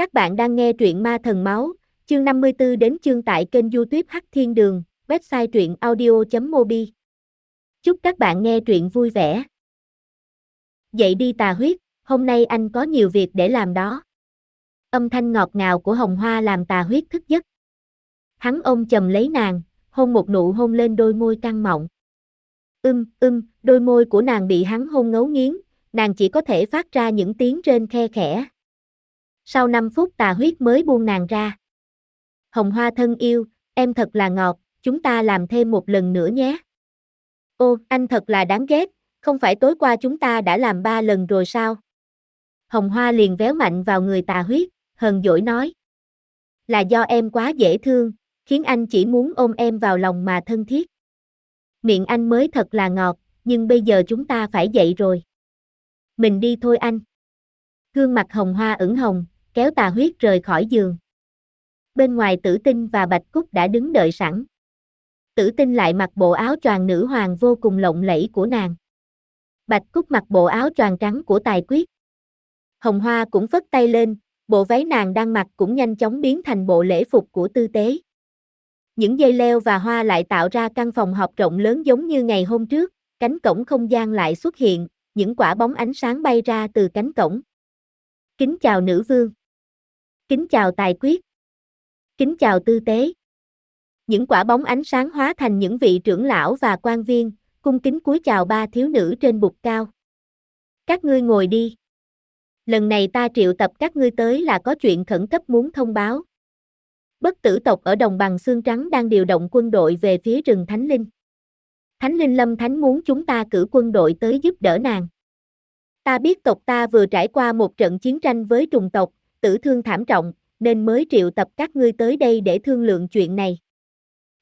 Các bạn đang nghe truyện Ma Thần Máu, chương 54 đến chương tại kênh youtube Hắc Thiên Đường, website truyện audio.mobi. Chúc các bạn nghe truyện vui vẻ. Dậy đi tà huyết, hôm nay anh có nhiều việc để làm đó. Âm thanh ngọt ngào của hồng hoa làm tà huyết thức giấc. Hắn ôm chầm lấy nàng, hôn một nụ hôn lên đôi môi căng mọng. Ưm, ưm, đôi môi của nàng bị hắn hôn ngấu nghiến, nàng chỉ có thể phát ra những tiếng rên khe khẽ. Sau 5 phút tà huyết mới buông nàng ra. Hồng hoa thân yêu, em thật là ngọt, chúng ta làm thêm một lần nữa nhé. Ô, anh thật là đáng ghét, không phải tối qua chúng ta đã làm ba lần rồi sao? Hồng hoa liền véo mạnh vào người tà huyết, hờn dỗi nói. Là do em quá dễ thương, khiến anh chỉ muốn ôm em vào lòng mà thân thiết. Miệng anh mới thật là ngọt, nhưng bây giờ chúng ta phải dậy rồi. Mình đi thôi anh. Gương mặt hồng hoa ửng hồng, kéo tà huyết rời khỏi giường. Bên ngoài tử tinh và bạch cúc đã đứng đợi sẵn. Tử tinh lại mặc bộ áo choàng nữ hoàng vô cùng lộng lẫy của nàng. Bạch cúc mặc bộ áo choàng trắng của tài quyết. Hồng hoa cũng phất tay lên, bộ váy nàng đang mặc cũng nhanh chóng biến thành bộ lễ phục của tư tế. Những dây leo và hoa lại tạo ra căn phòng họp rộng lớn giống như ngày hôm trước, cánh cổng không gian lại xuất hiện, những quả bóng ánh sáng bay ra từ cánh cổng. Kính chào nữ vương. Kính chào tài quyết. Kính chào tư tế. Những quả bóng ánh sáng hóa thành những vị trưởng lão và quan viên, cung kính cúi chào ba thiếu nữ trên bục cao. Các ngươi ngồi đi. Lần này ta triệu tập các ngươi tới là có chuyện khẩn cấp muốn thông báo. Bất tử tộc ở đồng bằng xương trắng đang điều động quân đội về phía rừng Thánh Linh. Thánh Linh Lâm Thánh muốn chúng ta cử quân đội tới giúp đỡ nàng. Ta biết tộc ta vừa trải qua một trận chiến tranh với trùng tộc, tử thương thảm trọng, nên mới triệu tập các ngươi tới đây để thương lượng chuyện này.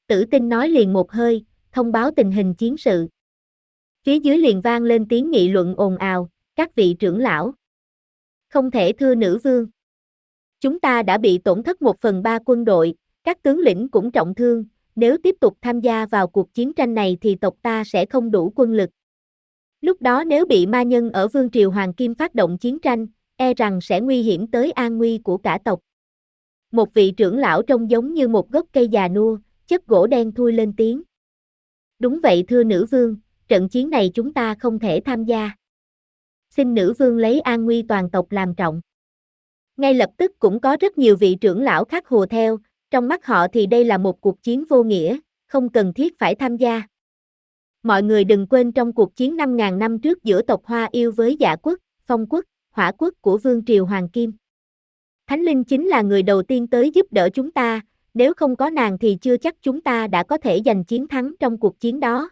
Tử tinh nói liền một hơi, thông báo tình hình chiến sự. Phía dưới liền vang lên tiếng nghị luận ồn ào, các vị trưởng lão. Không thể thưa nữ vương. Chúng ta đã bị tổn thất một phần ba quân đội, các tướng lĩnh cũng trọng thương, nếu tiếp tục tham gia vào cuộc chiến tranh này thì tộc ta sẽ không đủ quân lực. Lúc đó nếu bị ma nhân ở Vương Triều Hoàng Kim phát động chiến tranh, e rằng sẽ nguy hiểm tới an nguy của cả tộc. Một vị trưởng lão trông giống như một gốc cây già nua, chất gỗ đen thui lên tiếng. Đúng vậy thưa nữ vương, trận chiến này chúng ta không thể tham gia. Xin nữ vương lấy an nguy toàn tộc làm trọng. Ngay lập tức cũng có rất nhiều vị trưởng lão khác hùa theo, trong mắt họ thì đây là một cuộc chiến vô nghĩa, không cần thiết phải tham gia. Mọi người đừng quên trong cuộc chiến 5.000 năm trước giữa tộc Hoa Yêu với Dạ Quốc, Phong Quốc, Hỏa Quốc của Vương Triều Hoàng Kim. Thánh Linh chính là người đầu tiên tới giúp đỡ chúng ta, nếu không có nàng thì chưa chắc chúng ta đã có thể giành chiến thắng trong cuộc chiến đó.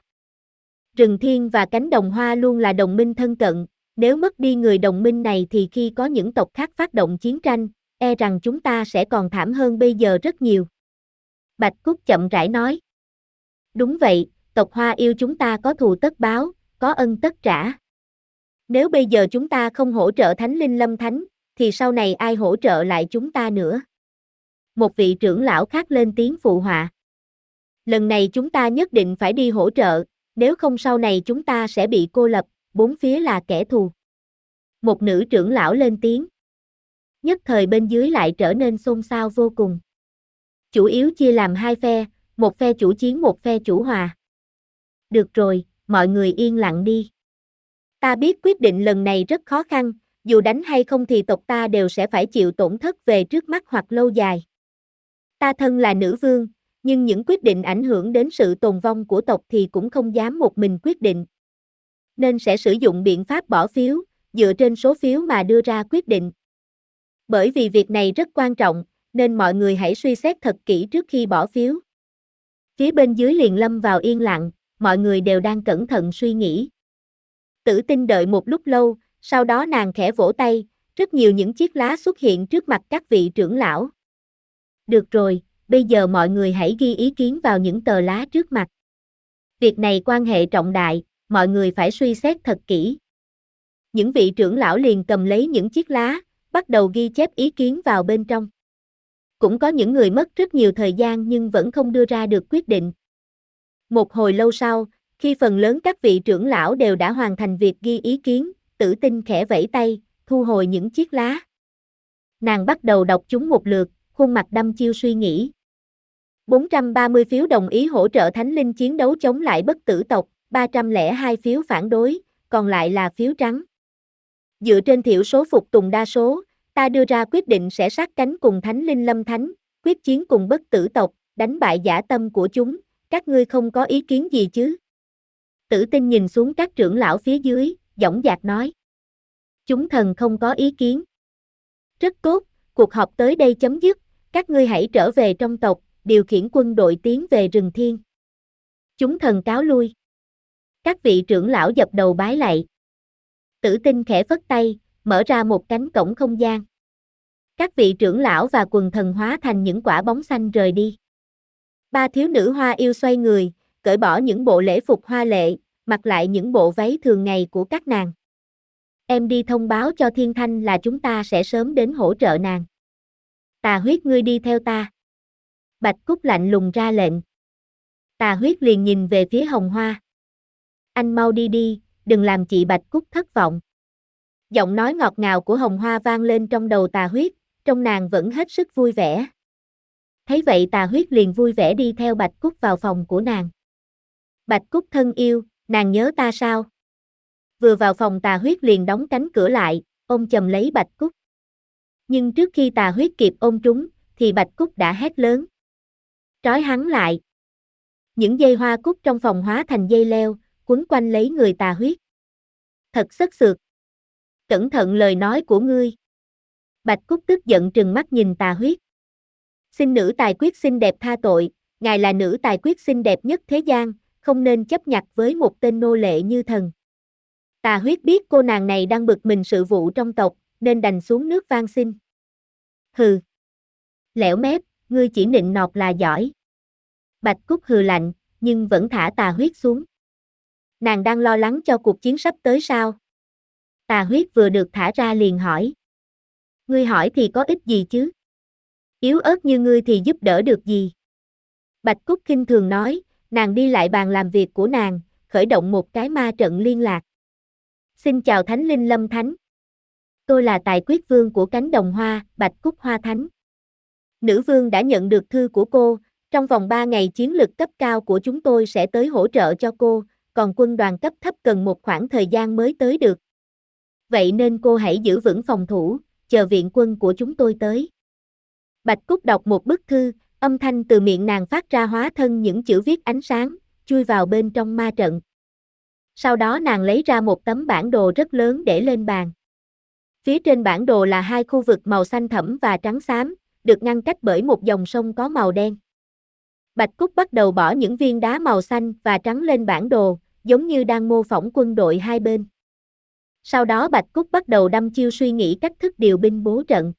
Rừng Thiên và cánh đồng hoa luôn là đồng minh thân cận, nếu mất đi người đồng minh này thì khi có những tộc khác phát động chiến tranh, e rằng chúng ta sẽ còn thảm hơn bây giờ rất nhiều. Bạch Cúc chậm rãi nói. Đúng vậy, tộc Hoa yêu chúng ta có thù tất báo, có ân tất trả. Nếu bây giờ chúng ta không hỗ trợ Thánh Linh Lâm Thánh, thì sau này ai hỗ trợ lại chúng ta nữa? Một vị trưởng lão khác lên tiếng phụ họa. Lần này chúng ta nhất định phải đi hỗ trợ, nếu không sau này chúng ta sẽ bị cô lập, bốn phía là kẻ thù. Một nữ trưởng lão lên tiếng. Nhất thời bên dưới lại trở nên xôn xao vô cùng. Chủ yếu chia làm hai phe, một phe chủ chiến một phe chủ hòa. Được rồi, mọi người yên lặng đi. Ta biết quyết định lần này rất khó khăn, dù đánh hay không thì tộc ta đều sẽ phải chịu tổn thất về trước mắt hoặc lâu dài. Ta thân là nữ vương, nhưng những quyết định ảnh hưởng đến sự tồn vong của tộc thì cũng không dám một mình quyết định. Nên sẽ sử dụng biện pháp bỏ phiếu, dựa trên số phiếu mà đưa ra quyết định. Bởi vì việc này rất quan trọng, nên mọi người hãy suy xét thật kỹ trước khi bỏ phiếu. Phía bên dưới liền lâm vào yên lặng, mọi người đều đang cẩn thận suy nghĩ. Tử tinh đợi một lúc lâu, sau đó nàng khẽ vỗ tay, rất nhiều những chiếc lá xuất hiện trước mặt các vị trưởng lão. Được rồi, bây giờ mọi người hãy ghi ý kiến vào những tờ lá trước mặt. Việc này quan hệ trọng đại, mọi người phải suy xét thật kỹ. Những vị trưởng lão liền cầm lấy những chiếc lá, bắt đầu ghi chép ý kiến vào bên trong. Cũng có những người mất rất nhiều thời gian nhưng vẫn không đưa ra được quyết định. Một hồi lâu sau, khi phần lớn các vị trưởng lão đều đã hoàn thành việc ghi ý kiến, tử tinh khẽ vẫy tay, thu hồi những chiếc lá. Nàng bắt đầu đọc chúng một lượt, khuôn mặt đăm chiêu suy nghĩ. 430 phiếu đồng ý hỗ trợ Thánh Linh chiến đấu chống lại bất tử tộc, 302 phiếu phản đối, còn lại là phiếu trắng. Dựa trên thiểu số phục tùng đa số, ta đưa ra quyết định sẽ sát cánh cùng Thánh Linh Lâm Thánh, quyết chiến cùng bất tử tộc, đánh bại giả tâm của chúng, các ngươi không có ý kiến gì chứ? Tử tinh nhìn xuống các trưởng lão phía dưới, dõng dạc nói. Chúng thần không có ý kiến. Rất tốt, cuộc họp tới đây chấm dứt, các ngươi hãy trở về trong tộc, điều khiển quân đội tiến về rừng thiên. Chúng thần cáo lui. Các vị trưởng lão dập đầu bái lạy. Tử tinh khẽ phất tay, mở ra một cánh cổng không gian. Các vị trưởng lão và quần thần hóa thành những quả bóng xanh rời đi. Ba thiếu nữ hoa yêu xoay người, cởi bỏ những bộ lễ phục hoa lệ, mặc lại những bộ váy thường ngày của các nàng. Em đi thông báo cho Thiên Thanh là chúng ta sẽ sớm đến hỗ trợ nàng. Tà huyết ngươi đi theo ta. Bạch Cúc lạnh lùng ra lệnh. Tà huyết liền nhìn về phía hồng hoa. Anh mau đi đi, đừng làm chị Bạch Cúc thất vọng. Giọng nói ngọt ngào của hồng hoa vang lên trong đầu tà huyết, trong nàng vẫn hết sức vui vẻ. Thấy vậy tà huyết liền vui vẻ đi theo Bạch Cúc vào phòng của nàng. Bạch Cúc thân yêu, nàng nhớ ta sao? Vừa vào phòng tà huyết liền đóng cánh cửa lại, ôm chầm lấy Bạch Cúc. Nhưng trước khi tà huyết kịp ôm trúng, thì Bạch Cúc đã hét lớn. Trói hắn lại. Những dây hoa cúc trong phòng hóa thành dây leo, quấn quanh lấy người tà huyết. Thật sức sượt. Cẩn thận lời nói của ngươi. Bạch Cúc tức giận trừng mắt nhìn tà huyết. Xin nữ tài quyết xinh đẹp tha tội, ngài là nữ tài quyết xinh đẹp nhất thế gian, không nên chấp nhặt với một tên nô lệ như thần. Tà huyết biết cô nàng này đang bực mình sự vụ trong tộc, nên đành xuống nước van xin. Hừ. Lẻo mép, ngươi chỉ nịnh nọt là giỏi. Bạch Cúc hừ lạnh, nhưng vẫn thả tà huyết xuống. Nàng đang lo lắng cho cuộc chiến sắp tới sao? Tà huyết vừa được thả ra liền hỏi. Ngươi hỏi thì có ích gì chứ? Yếu ớt như ngươi thì giúp đỡ được gì? Bạch Cúc kinh thường nói, nàng đi lại bàn làm việc của nàng, khởi động một cái ma trận liên lạc. Xin chào Thánh Linh Lâm Thánh. Tôi là tài quyết vương của cánh đồng hoa, Bạch Cúc Hoa Thánh. Nữ vương đã nhận được thư của cô, trong vòng 3 ngày chiến lực cấp cao của chúng tôi sẽ tới hỗ trợ cho cô, còn quân đoàn cấp thấp cần một khoảng thời gian mới tới được. Vậy nên cô hãy giữ vững phòng thủ, chờ viện quân của chúng tôi tới. Bạch Cúc đọc một bức thư, âm thanh từ miệng nàng phát ra hóa thân những chữ viết ánh sáng, chui vào bên trong ma trận. Sau đó nàng lấy ra một tấm bản đồ rất lớn để lên bàn. Phía trên bản đồ là hai khu vực màu xanh thẫm và trắng xám, được ngăn cách bởi một dòng sông có màu đen. Bạch Cúc bắt đầu bỏ những viên đá màu xanh và trắng lên bản đồ, giống như đang mô phỏng quân đội hai bên. Sau đó Bạch Cúc bắt đầu đâm chiêu suy nghĩ cách thức điều binh bố trận.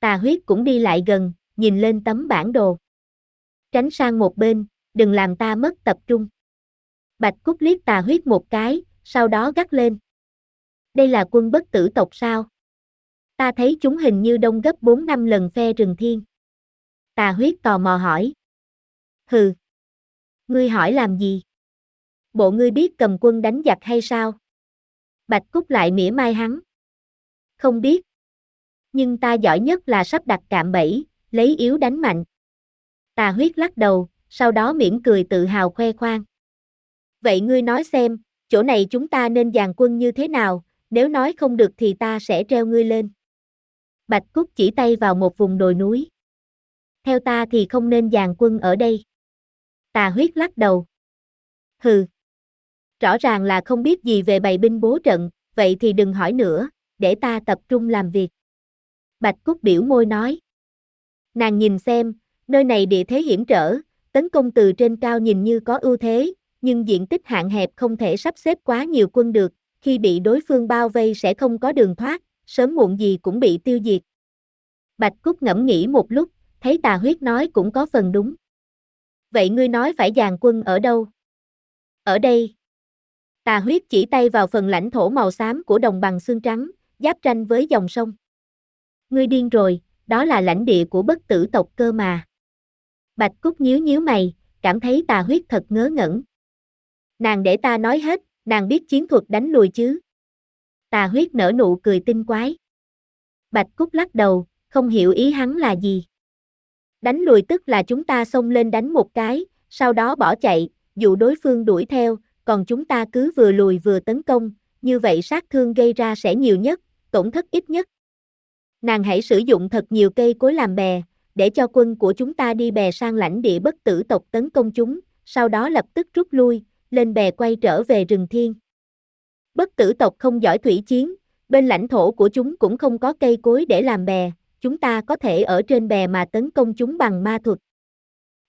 Tà huyết cũng đi lại gần, nhìn lên tấm bản đồ. Tránh sang một bên, đừng làm ta mất tập trung. Bạch Cúc liếc tà huyết một cái, sau đó gắt lên. Đây là quân bất tử tộc sao? Ta thấy chúng hình như đông gấp 4 năm lần phe rừng thiên. Tà huyết tò mò hỏi. Hừ. Ngươi hỏi làm gì? Bộ ngươi biết cầm quân đánh giặc hay sao? Bạch Cúc lại mỉa mai hắn. Không biết. Nhưng ta giỏi nhất là sắp đặt cạm bẫy, lấy yếu đánh mạnh. Tà huyết lắc đầu, sau đó mỉm cười tự hào khoe khoang. Vậy ngươi nói xem, chỗ này chúng ta nên dàn quân như thế nào, nếu nói không được thì ta sẽ treo ngươi lên. Bạch Cúc chỉ tay vào một vùng đồi núi. Theo ta thì không nên dàn quân ở đây. Tà huyết lắc đầu. Hừ. Rõ ràng là không biết gì về bày binh bố trận, vậy thì đừng hỏi nữa, để ta tập trung làm việc. Bạch Cúc biểu môi nói. Nàng nhìn xem, nơi này địa thế hiểm trở, tấn công từ trên cao nhìn như có ưu thế, nhưng diện tích hạn hẹp không thể sắp xếp quá nhiều quân được, khi bị đối phương bao vây sẽ không có đường thoát, sớm muộn gì cũng bị tiêu diệt. Bạch Cúc ngẫm nghĩ một lúc, thấy tà huyết nói cũng có phần đúng. Vậy ngươi nói phải dàn quân ở đâu? Ở đây. Tà huyết chỉ tay vào phần lãnh thổ màu xám của đồng bằng xương trắng, giáp tranh với dòng sông. Ngươi điên rồi, đó là lãnh địa của bất tử tộc cơ mà. Bạch Cúc nhíu nhíu mày, cảm thấy tà huyết thật ngớ ngẩn. Nàng để ta nói hết, nàng biết chiến thuật đánh lùi chứ. Tà huyết nở nụ cười tinh quái. Bạch Cúc lắc đầu, không hiểu ý hắn là gì. Đánh lùi tức là chúng ta xông lên đánh một cái, sau đó bỏ chạy, dụ đối phương đuổi theo, còn chúng ta cứ vừa lùi vừa tấn công, như vậy sát thương gây ra sẽ nhiều nhất, tổn thất ít nhất. Nàng hãy sử dụng thật nhiều cây cối làm bè, để cho quân của chúng ta đi bè sang lãnh địa bất tử tộc tấn công chúng, sau đó lập tức rút lui, lên bè quay trở về rừng thiên. Bất tử tộc không giỏi thủy chiến, bên lãnh thổ của chúng cũng không có cây cối để làm bè, chúng ta có thể ở trên bè mà tấn công chúng bằng ma thuật.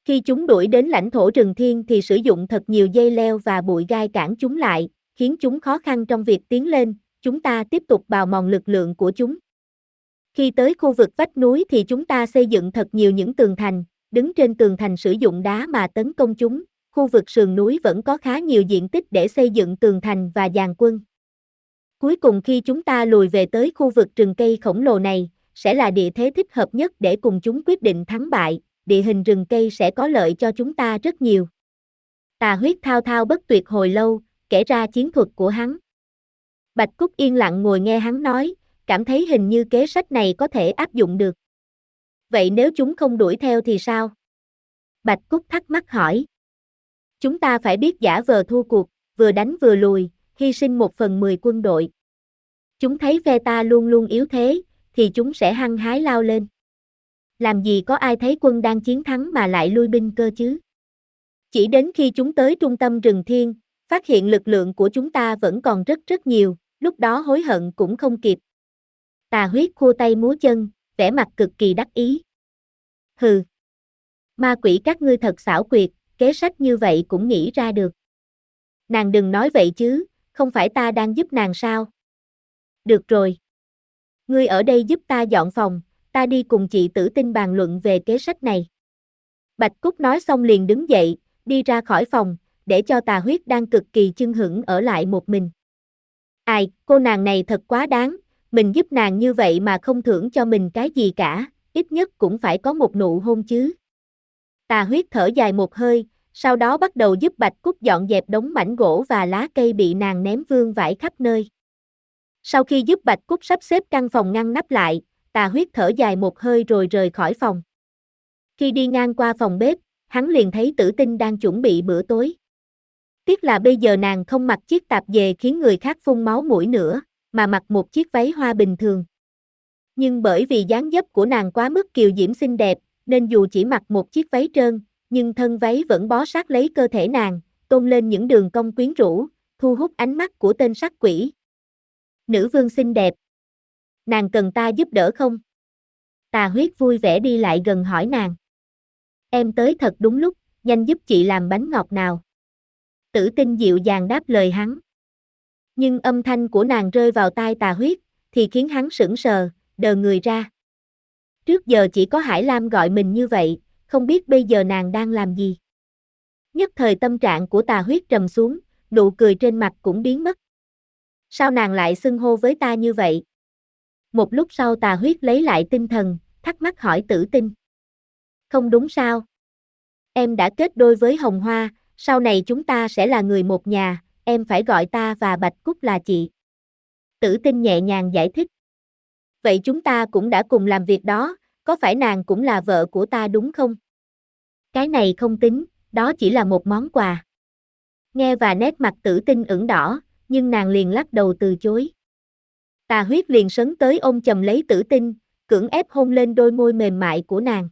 Khi chúng đuổi đến lãnh thổ rừng thiên thì sử dụng thật nhiều dây leo và bụi gai cản chúng lại, khiến chúng khó khăn trong việc tiến lên, chúng ta tiếp tục bào mòn lực lượng của chúng. Khi tới khu vực vách núi thì chúng ta xây dựng thật nhiều những tường thành, đứng trên tường thành sử dụng đá mà tấn công chúng, khu vực sườn núi vẫn có khá nhiều diện tích để xây dựng tường thành và dàn quân. Cuối cùng khi chúng ta lùi về tới khu vực rừng cây khổng lồ này, sẽ là địa thế thích hợp nhất để cùng chúng quyết định thắng bại, địa hình rừng cây sẽ có lợi cho chúng ta rất nhiều. Tà huyết thao thao bất tuyệt hồi lâu, kể ra chiến thuật của hắn. Bạch Cúc yên lặng ngồi nghe hắn nói, cảm thấy hình như kế sách này có thể áp dụng được. Vậy nếu chúng không đuổi theo thì sao? Bạch Cúc thắc mắc hỏi. Chúng ta phải biết giả vờ thua cuộc, vừa đánh vừa lùi, hy sinh một phần mười quân đội. Chúng thấy phe ta luôn luôn yếu thế, thì chúng sẽ hăng hái lao lên. Làm gì có ai thấy quân đang chiến thắng mà lại lui binh cơ chứ? Chỉ đến khi chúng tới trung tâm rừng thiên, phát hiện lực lượng của chúng ta vẫn còn rất rất nhiều, lúc đó hối hận cũng không kịp. Tà huyết khua tay múa chân, vẻ mặt cực kỳ đắc ý. Hừ. Ma quỷ các ngươi thật xảo quyệt, kế sách như vậy cũng nghĩ ra được. Nàng đừng nói vậy chứ, không phải ta đang giúp nàng sao? Được rồi. Ngươi ở đây giúp ta dọn phòng, ta đi cùng chị tử tinh bàn luận về kế sách này. Bạch Cúc nói xong liền đứng dậy, đi ra khỏi phòng, để cho tà huyết đang cực kỳ chưng hững ở lại một mình. Ai, cô nàng này thật quá đáng, mình giúp nàng như vậy mà không thưởng cho mình cái gì cả, ít nhất cũng phải có một nụ hôn chứ. Tà huyết thở dài một hơi, sau đó bắt đầu giúp Bạch Cúc dọn dẹp đống mảnh gỗ và lá cây bị nàng ném vương vãi khắp nơi. Sau khi giúp Bạch Cúc sắp xếp căn phòng ngăn nắp lại, tà huyết thở dài một hơi rồi rời khỏi phòng. Khi đi ngang qua phòng bếp, hắn liền thấy tử tinh đang chuẩn bị bữa tối. Tiếc là bây giờ nàng không mặc chiếc tạp dề khiến người khác phun máu mũi nữa, mà mặc một chiếc váy hoa bình thường. Nhưng bởi vì dáng dấp của nàng quá mức kiều diễm xinh đẹp, nên dù chỉ mặc một chiếc váy trơn, nhưng thân váy vẫn bó sát lấy cơ thể nàng, tôn lên những đường cong quyến rũ, thu hút ánh mắt của tên sắc quỷ. Nữ vương xinh đẹp. Nàng cần ta giúp đỡ không? Tà huyết vui vẻ đi lại gần hỏi nàng. Em tới thật đúng lúc, nhanh giúp chị làm bánh ngọt nào. Tử tinh dịu dàng đáp lời hắn. Nhưng âm thanh của nàng rơi vào tai tà huyết, thì khiến hắn sững sờ, đờ người ra. Trước giờ chỉ có Hải Lam gọi mình như vậy, không biết bây giờ nàng đang làm gì. Nhất thời tâm trạng của tà huyết trầm xuống, nụ cười trên mặt cũng biến mất. Sao nàng lại xưng hô với ta như vậy? Một lúc sau tà huyết lấy lại tinh thần, thắc mắc hỏi tử tinh. Không đúng sao? Em đã kết đôi với Hồng Hoa, sau này chúng ta sẽ là người một nhà, em phải gọi ta và Bạch Cúc là chị. Tử tinh nhẹ nhàng giải thích. Vậy chúng ta cũng đã cùng làm việc đó, có phải nàng cũng là vợ của ta đúng không? Cái này không tính, đó chỉ là một món quà. Nghe và nét mặt tử tinh ửng đỏ, nhưng nàng liền lắc đầu từ chối. Tà huyết liền sấn tới ôm chầm lấy tử tinh, cưỡng ép hôn lên đôi môi mềm mại của nàng.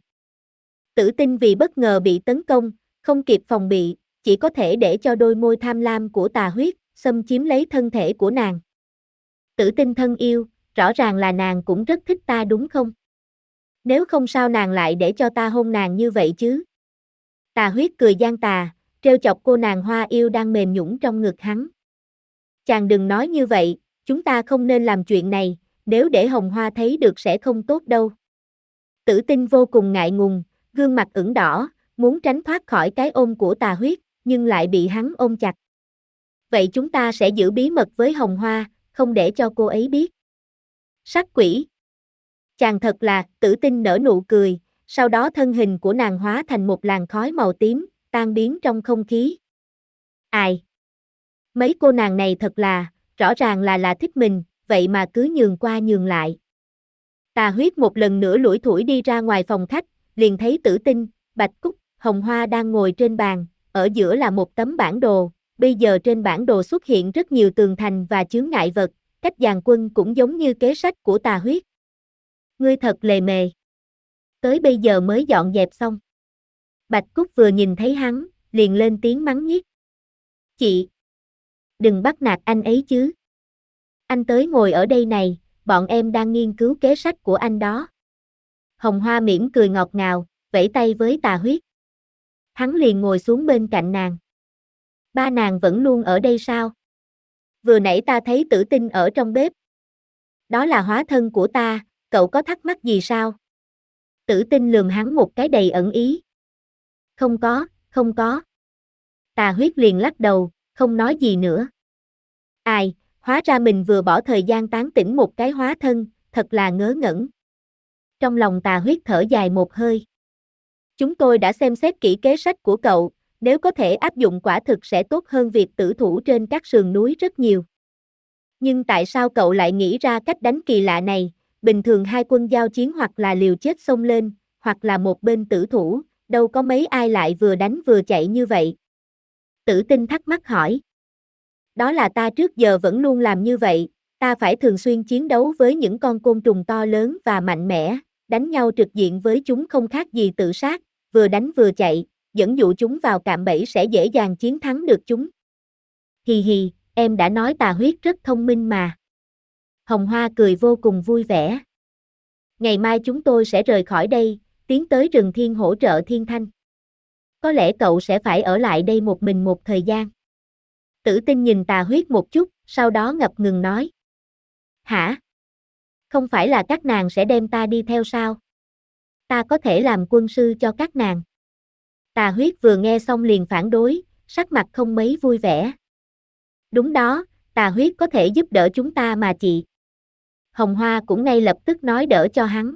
Tử tinh vì bất ngờ bị tấn công, không kịp phòng bị, chỉ có thể để cho đôi môi tham lam của tà huyết, xâm chiếm lấy thân thể của nàng. Tử tinh thân yêu, rõ ràng là nàng cũng rất thích ta đúng không? Nếu không sao nàng lại để cho ta hôn nàng như vậy chứ? Tà huyết cười gian tà, trêu chọc cô nàng hoa yêu đang mềm nhũng trong ngực hắn. Chàng đừng nói như vậy, chúng ta không nên làm chuyện này, nếu để hồng hoa thấy được sẽ không tốt đâu. Tử tinh vô cùng ngại ngùng, gương mặt ửng đỏ, muốn tránh thoát khỏi cái ôm của tà huyết, nhưng lại bị hắn ôm chặt. Vậy chúng ta sẽ giữ bí mật với hồng hoa, không để cho cô ấy biết. Sắc quỷ. Chàng thật là, tử tinh nở nụ cười, sau đó thân hình của nàng hóa thành một làn khói màu tím, tan biến trong không khí. Ai? Mấy cô nàng này thật là, rõ ràng là là thích mình, vậy mà cứ nhường qua nhường lại. Tà huyết một lần nữa lủi thủi đi ra ngoài phòng khách, liền thấy tử tinh, bạch cúc, hồng hoa đang ngồi trên bàn, ở giữa là một tấm bản đồ, bây giờ trên bản đồ xuất hiện rất nhiều tường thành và chướng ngại vật, cách dàn quân cũng giống như kế sách của tà huyết. Ngươi thật lề mề. Tới bây giờ mới dọn dẹp xong. Bạch Cúc vừa nhìn thấy hắn, liền lên tiếng mắng nhiếc. Chị! Đừng bắt nạt anh ấy chứ. Anh tới ngồi ở đây này, bọn em đang nghiên cứu kế sách của anh đó. Hồng Hoa mỉm cười ngọt ngào, vẫy tay với tà huyết. Hắn liền ngồi xuống bên cạnh nàng. Ba nàng vẫn luôn ở đây sao? Vừa nãy ta thấy tử tinh ở trong bếp. Đó là hóa thân của ta, cậu có thắc mắc gì sao? Tử tinh lườm hắn một cái đầy ẩn ý. Không có, không có. Tà huyết liền lắc đầu, không nói gì nữa. Ai, hóa ra mình vừa bỏ thời gian tán tỉnh một cái hóa thân, thật là ngớ ngẩn. Trong lòng tà huyết thở dài một hơi. Chúng tôi đã xem xét kỹ kế sách của cậu, nếu có thể áp dụng quả thực sẽ tốt hơn việc tử thủ trên các sườn núi rất nhiều. Nhưng tại sao cậu lại nghĩ ra cách đánh kỳ lạ này, bình thường hai quân giao chiến hoặc là liều chết xông lên, hoặc là một bên tử thủ, đâu có mấy ai lại vừa đánh vừa chạy như vậy. Tử tinh thắc mắc hỏi. Đó là ta trước giờ vẫn luôn làm như vậy, ta phải thường xuyên chiến đấu với những con côn trùng to lớn và mạnh mẽ, đánh nhau trực diện với chúng không khác gì tự sát, vừa đánh vừa chạy, dẫn dụ chúng vào cạm bẫy sẽ dễ dàng chiến thắng được chúng. Hì hì, em đã nói tà huyết rất thông minh mà. Hồng Hoa cười vô cùng vui vẻ. Ngày mai chúng tôi sẽ rời khỏi đây, tiến tới rừng thiên hỗ trợ thiên thanh. Có lẽ cậu sẽ phải ở lại đây một mình một thời gian. Tử tinh nhìn tà huyết một chút, sau đó ngập ngừng nói. Hả? Không phải là các nàng sẽ đem ta đi theo sao? Ta có thể làm quân sư cho các nàng. Tà huyết vừa nghe xong liền phản đối, sắc mặt không mấy vui vẻ. Đúng đó, tà huyết có thể giúp đỡ chúng ta mà chị. Hồng Hoa cũng ngay lập tức nói đỡ cho hắn.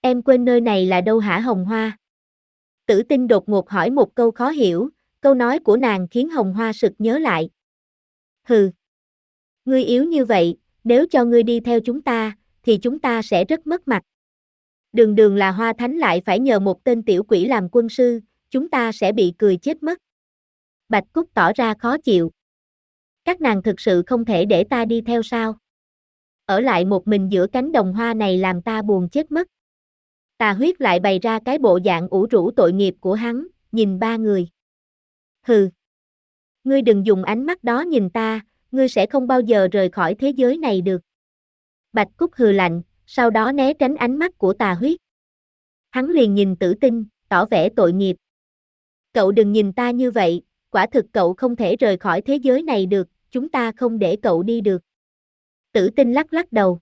Em quên nơi này là đâu hả Hồng Hoa? Tử tinh đột ngột hỏi một câu khó hiểu, câu nói của nàng khiến Hồng Hoa sực nhớ lại. Hừ. Ngươi yếu như vậy, nếu cho ngươi đi theo chúng ta, thì chúng ta sẽ rất mất mặt. Đường đường là hoa thánh lại phải nhờ một tên tiểu quỷ làm quân sư, chúng ta sẽ bị cười chết mất. Bạch Cúc tỏ ra khó chịu. Các nàng thực sự không thể để ta đi theo sao? Ở lại một mình giữa cánh đồng hoa này làm ta buồn chết mất. Tà huyết lại bày ra cái bộ dạng ủ rũ tội nghiệp của hắn, nhìn ba người. Hừ. Ngươi đừng dùng ánh mắt đó nhìn ta, ngươi sẽ không bao giờ rời khỏi thế giới này được. Bạch Cúc hừ lạnh, sau đó né tránh ánh mắt của tà huyết. Hắn liền nhìn tử tinh, tỏ vẻ tội nghiệp. Cậu đừng nhìn ta như vậy, quả thực cậu không thể rời khỏi thế giới này được, chúng ta không để cậu đi được. Tử tinh lắc lắc đầu.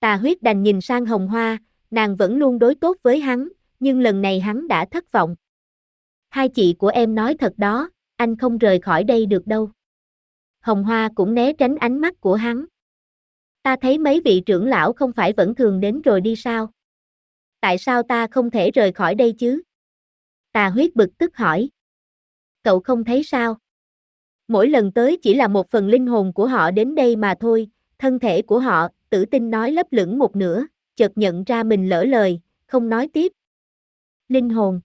Tà huyết đành nhìn sang hồng hoa, nàng vẫn luôn đối tốt với hắn, nhưng lần này hắn đã thất vọng. Hai chị của em nói thật đó, anh không rời khỏi đây được đâu. Hồng Hoa cũng né tránh ánh mắt của hắn. Ta thấy mấy vị trưởng lão không phải vẫn thường đến rồi đi sao? Tại sao ta không thể rời khỏi đây chứ? Tà huyết bực tức hỏi. Cậu không thấy sao? Mỗi lần tới chỉ là một phần linh hồn của họ đến đây mà thôi, thân thể của họ, tử tinh nói lấp lửng một nửa, chợt nhận ra mình lỡ lời, không nói tiếp. Linh hồn.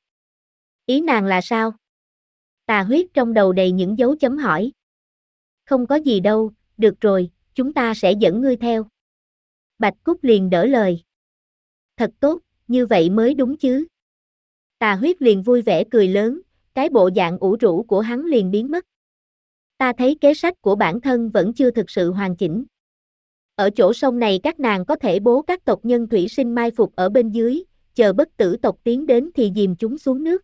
Ý nàng là sao? Tà huyết trong đầu đầy những dấu chấm hỏi. Không có gì đâu, được rồi, chúng ta sẽ dẫn ngươi theo. Bạch Cúc liền đỡ lời. Thật tốt, như vậy mới đúng chứ. Tà huyết liền vui vẻ cười lớn, cái bộ dạng ủ rũ của hắn liền biến mất. Ta thấy kế sách của bản thân vẫn chưa thực sự hoàn chỉnh. Ở chỗ sông này các nàng có thể bố các tộc nhân thủy sinh mai phục ở bên dưới, chờ bất tử tộc tiến đến thì dìm chúng xuống nước.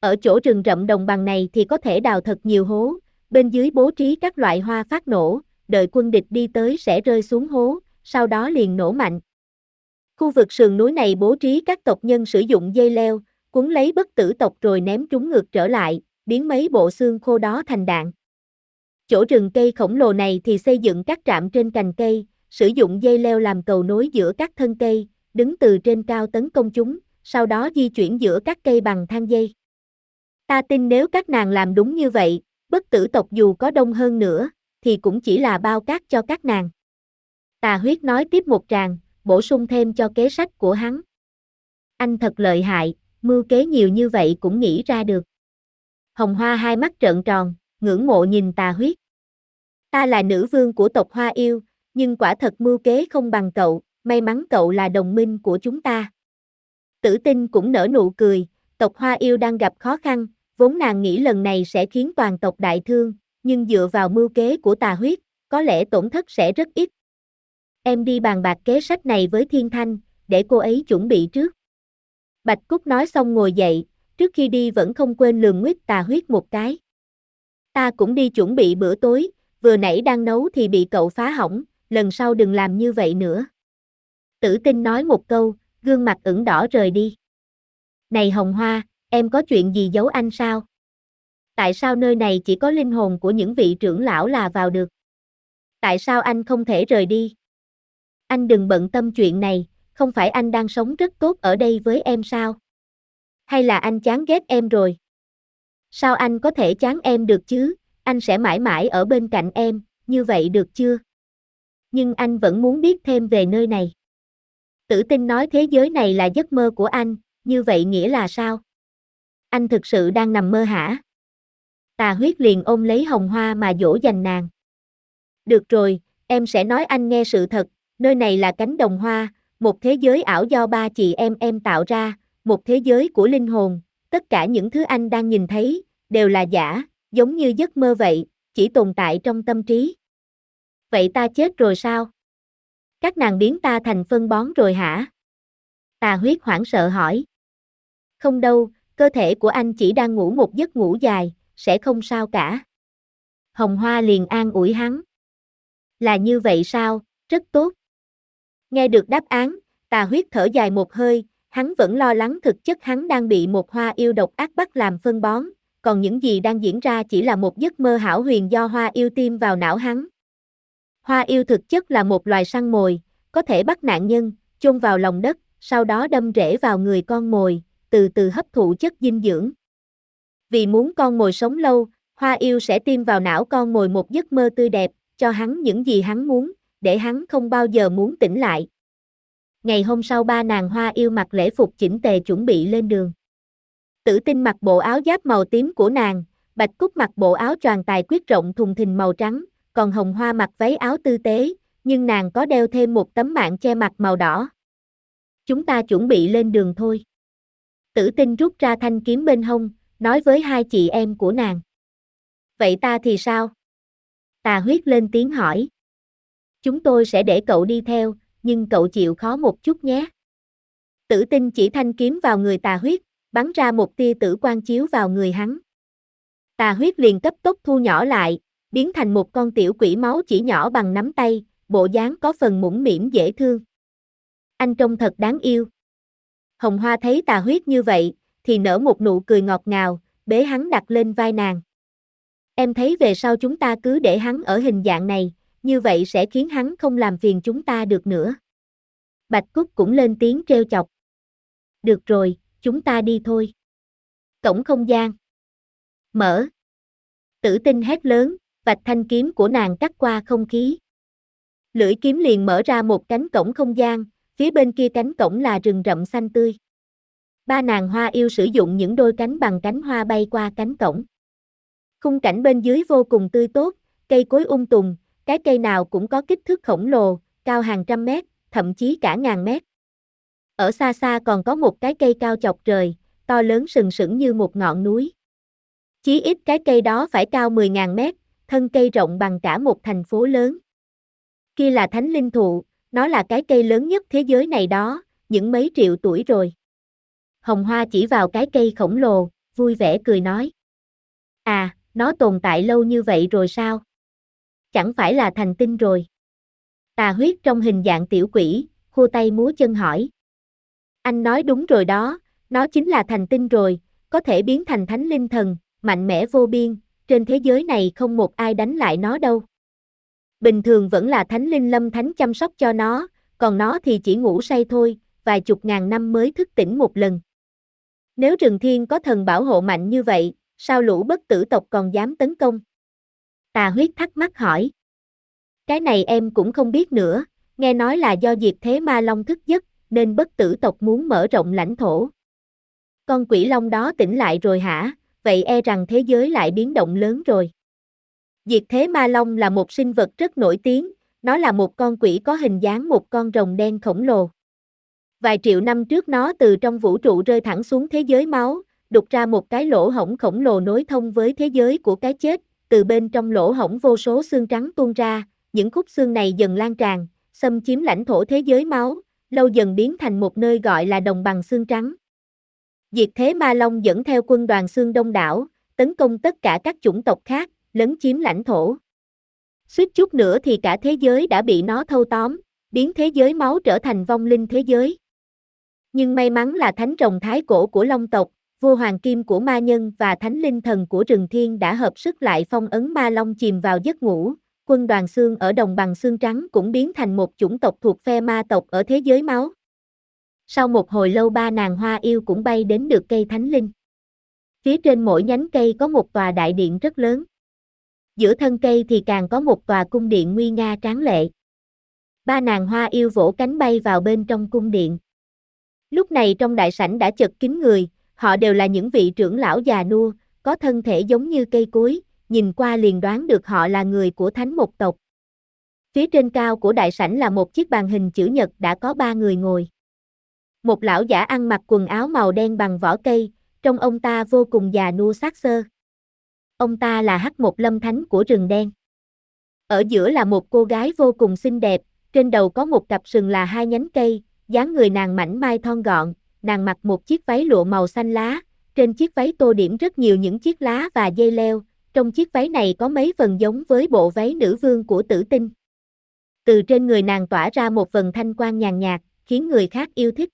Ở chỗ rừng rậm đồng bằng này thì có thể đào thật nhiều hố, bên dưới bố trí các loại hoa phát nổ, đợi quân địch đi tới sẽ rơi xuống hố, sau đó liền nổ mạnh. Khu vực sườn núi này bố trí các tộc nhân sử dụng dây leo, cuốn lấy bất tử tộc rồi ném chúng ngược trở lại, biến mấy bộ xương khô đó thành đạn. Chỗ rừng cây khổng lồ này thì xây dựng các trạm trên cành cây, sử dụng dây leo làm cầu nối giữa các thân cây, đứng từ trên cao tấn công chúng, sau đó di chuyển giữa các cây bằng thang dây. Ta tin nếu các nàng làm đúng như vậy, bất tử tộc dù có đông hơn nữa, thì cũng chỉ là bao cát cho các nàng. Tà huyết nói tiếp một tràng, bổ sung thêm cho kế sách của hắn. Anh thật lợi hại, mưu kế nhiều như vậy cũng nghĩ ra được. Hồng Hoa hai mắt trợn tròn, ngưỡng mộ nhìn tà huyết. Ta là nữ vương của tộc Hoa yêu, nhưng quả thật mưu kế không bằng cậu, may mắn cậu là đồng minh của chúng ta. Tử tinh cũng nở nụ cười, tộc Hoa yêu đang gặp khó khăn, vốn nàng nghĩ lần này sẽ khiến toàn tộc đại thương, nhưng dựa vào mưu kế của tà huyết, có lẽ tổn thất sẽ rất ít. Em đi bàn bạc kế sách này với Thiên Thanh, để cô ấy chuẩn bị trước. Bạch Cúc nói xong ngồi dậy, trước khi đi vẫn không quên lường nguyết tà huyết một cái. Ta cũng đi chuẩn bị bữa tối, vừa nãy đang nấu thì bị cậu phá hỏng, lần sau đừng làm như vậy nữa. Tử tinh nói một câu, gương mặt ửng đỏ rời đi. Này Hồng Hoa, em có chuyện gì giấu anh sao? Tại sao nơi này chỉ có linh hồn của những vị trưởng lão là vào được? Tại sao anh không thể rời đi? Anh đừng bận tâm chuyện này, không phải anh đang sống rất tốt ở đây với em sao? Hay là anh chán ghét em rồi? Sao anh có thể chán em được chứ? Anh sẽ mãi mãi ở bên cạnh em, như vậy được chưa? Nhưng anh vẫn muốn biết thêm về nơi này. Tử tinh nói thế giới này là giấc mơ của anh, như vậy nghĩa là sao? Anh thực sự đang nằm mơ hả? Tà huyết liền ôm lấy hồng hoa mà dỗ dành nàng. Được rồi, em sẽ nói anh nghe sự thật, nơi này là cánh đồng hoa, một thế giới ảo do ba chị em em tạo ra, một thế giới của linh hồn, tất cả những thứ anh đang nhìn thấy, đều là giả, giống như giấc mơ vậy, chỉ tồn tại trong tâm trí. Vậy ta chết rồi sao? Các nàng biến ta thành phân bón rồi hả? Tà huyết hoảng sợ hỏi. Không đâu, cơ thể của anh chỉ đang ngủ một giấc ngủ dài, sẽ không sao cả. Hồng Hoa liền an ủi hắn. Là như vậy sao, rất tốt. Nghe được đáp án, tà huyết thở dài một hơi, hắn vẫn lo lắng thực chất hắn đang bị một hoa yêu độc ác bắt làm phân bón, còn những gì đang diễn ra chỉ là một giấc mơ hảo huyền do hoa yêu tiêm vào não hắn. Hoa yêu thực chất là một loài săn mồi, có thể bắt nạn nhân, chôn vào lòng đất, sau đó đâm rễ vào người con mồi, từ từ hấp thụ chất dinh dưỡng. Vì muốn con mồi sống lâu, hoa yêu sẽ tiêm vào não con mồi một giấc mơ tươi đẹp, cho hắn những gì hắn muốn, để hắn không bao giờ muốn tỉnh lại. Ngày hôm sau ba nàng hoa yêu mặc lễ phục chỉnh tề chuẩn bị lên đường. Tử tinh mặc bộ áo giáp màu tím của nàng, Bạch Cúc mặc bộ áo choàng tài quyết rộng thùng thình màu trắng, còn Hồng Hoa mặc váy áo tư tế, nhưng nàng có đeo thêm một tấm mạng che mặt màu đỏ. Chúng ta chuẩn bị lên đường thôi. Tử tinh rút ra thanh kiếm bên hông, nói với hai chị em của nàng. Vậy ta thì sao? Tà huyết lên tiếng hỏi. Chúng tôi sẽ để cậu đi theo, nhưng cậu chịu khó một chút nhé. Tử tinh chỉ thanh kiếm vào người tà huyết, bắn ra một tia tử quan chiếu vào người hắn. Tà huyết liền cấp tốc thu nhỏ lại, biến thành một con tiểu quỷ máu chỉ nhỏ bằng nắm tay, bộ dáng có phần mũm mỉm dễ thương. Anh trông thật đáng yêu. Hồng Hoa thấy tà huyết như vậy, thì nở một nụ cười ngọt ngào, bế hắn đặt lên vai nàng. Em thấy về sau chúng ta cứ để hắn ở hình dạng này, như vậy sẽ khiến hắn không làm phiền chúng ta được nữa. Bạch Cúc cũng lên tiếng treo chọc. Được rồi, chúng ta đi thôi. Cổng không gian. Mở. Tử tinh hét lớn, vạch thanh kiếm của nàng cắt qua không khí. Lưỡi kiếm liền mở ra một cánh cổng không gian, phía bên kia cánh cổng là rừng rậm xanh tươi. Ba nàng hoa yêu sử dụng những đôi cánh bằng cánh hoa bay qua cánh cổng. Khung cảnh bên dưới vô cùng tươi tốt, cây cối um tùm, cái cây nào cũng có kích thước khổng lồ, cao hàng trăm mét, thậm chí cả ngàn mét. Ở xa xa còn có một cái cây cao chọc trời, to lớn sừng sững như một ngọn núi. Chí ít cái cây đó phải cao 10.000 mét, thân cây rộng bằng cả một thành phố lớn. Kia là thánh linh thụ, nó là cái cây lớn nhất thế giới này đó, những mấy triệu tuổi rồi. Hồng Hoa chỉ vào cái cây khổng lồ, vui vẻ cười nói. À, nó tồn tại lâu như vậy rồi sao? Chẳng phải là thành tinh rồi. Tà huyết trong hình dạng tiểu quỷ, khua tay múa chân hỏi. Anh nói đúng rồi đó, nó chính là thành tinh rồi, có thể biến thành thánh linh thần, mạnh mẽ vô biên, trên thế giới này không một ai đánh lại nó đâu. Bình thường vẫn là thánh linh lâm thánh chăm sóc cho nó, còn nó thì chỉ ngủ say thôi, vài chục ngàn năm mới thức tỉnh một lần. Nếu rừng thiên có thần bảo hộ mạnh như vậy, sao lũ bất tử tộc còn dám tấn công? Tà huyết thắc mắc hỏi. Cái này em cũng không biết nữa, Nghe nói là do diệt thế ma long thức giấc, nên bất tử tộc muốn mở rộng lãnh thổ. Con quỷ long đó tỉnh lại rồi hả, vậy e rằng thế giới lại biến động lớn rồi. Diệt thế ma long là một sinh vật rất nổi tiếng, nó là một con quỷ có hình dáng một con rồng đen khổng lồ. Vài triệu năm trước nó từ trong vũ trụ rơi thẳng xuống thế giới máu, đục ra một cái lỗ hổng khổng lồ nối thông với thế giới của cái chết, từ bên trong lỗ hổng vô số xương trắng tuôn ra, những khúc xương này dần lan tràn, xâm chiếm lãnh thổ thế giới máu, lâu dần biến thành một nơi gọi là đồng bằng xương trắng. Diệt thế Ma Long dẫn theo quân đoàn xương đông đảo, tấn công tất cả các chủng tộc khác, lấn chiếm lãnh thổ. Suýt chút nữa thì cả thế giới đã bị nó thâu tóm, biến thế giới máu trở thành vong linh thế giới. Nhưng may mắn là thánh rồng thái cổ của Long tộc, vua hoàng kim của ma nhân và thánh linh thần của rừng thiên đã hợp sức lại phong ấn ma long chìm vào giấc ngủ, quân đoàn xương ở đồng bằng xương trắng cũng biến thành một chủng tộc thuộc phe ma tộc ở thế giới máu. Sau một hồi lâu ba nàng hoa yêu cũng bay đến được cây thánh linh. Phía trên mỗi nhánh cây có một tòa đại điện rất lớn. Giữa thân cây thì càng có một tòa cung điện nguy nga tráng lệ. Ba nàng hoa yêu vỗ cánh bay vào bên trong cung điện. Lúc này trong đại sảnh đã chật kín người, họ đều là những vị trưởng lão già nua, có thân thể giống như cây cối, nhìn qua liền đoán được họ là người của thánh một tộc. Phía trên cao của đại sảnh là một chiếc bàn hình chữ nhật đã có ba người ngồi. Một lão giả ăn mặc quần áo màu đen bằng vỏ cây, trong ông ta vô cùng già nua sát sơ. Ông ta là hắc một lâm thánh của rừng đen. Ở giữa là một cô gái vô cùng xinh đẹp, trên đầu có một cặp sừng là hai nhánh cây, dáng người nàng mảnh mai thon gọn, nàng mặc một chiếc váy lụa màu xanh lá, trên chiếc váy tô điểm rất nhiều những chiếc lá và dây leo, trong chiếc váy này có mấy phần giống với bộ váy nữ vương của tử tinh. Từ trên người nàng tỏa ra một phần thanh quan nhàn nhạt, khiến người khác yêu thích.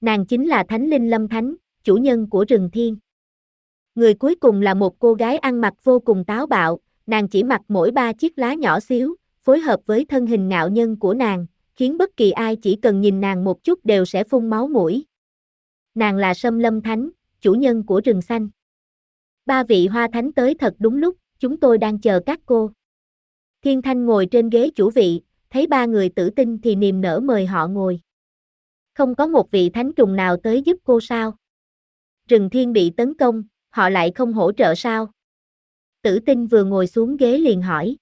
Nàng chính là Thánh Linh Lâm Thánh, chủ nhân của rừng thiên. Người cuối cùng là một cô gái ăn mặc vô cùng táo bạo, nàng chỉ mặc mỗi ba chiếc lá nhỏ xíu, phối hợp với thân hình ngạo nhân của nàng, khiến bất kỳ ai chỉ cần nhìn nàng một chút đều sẽ phun máu mũi. Nàng là Sâm Lâm Thánh, chủ nhân của rừng xanh. Ba vị hoa thánh tới thật đúng lúc, chúng tôi đang chờ các cô. Thiên Thanh ngồi trên ghế chủ vị, thấy ba người tử tinh thì niềm nở mời họ ngồi. Không có một vị thánh trùng nào tới giúp cô sao? Rừng thiên bị tấn công, họ lại không hỗ trợ sao? Tử tinh vừa ngồi xuống ghế liền hỏi.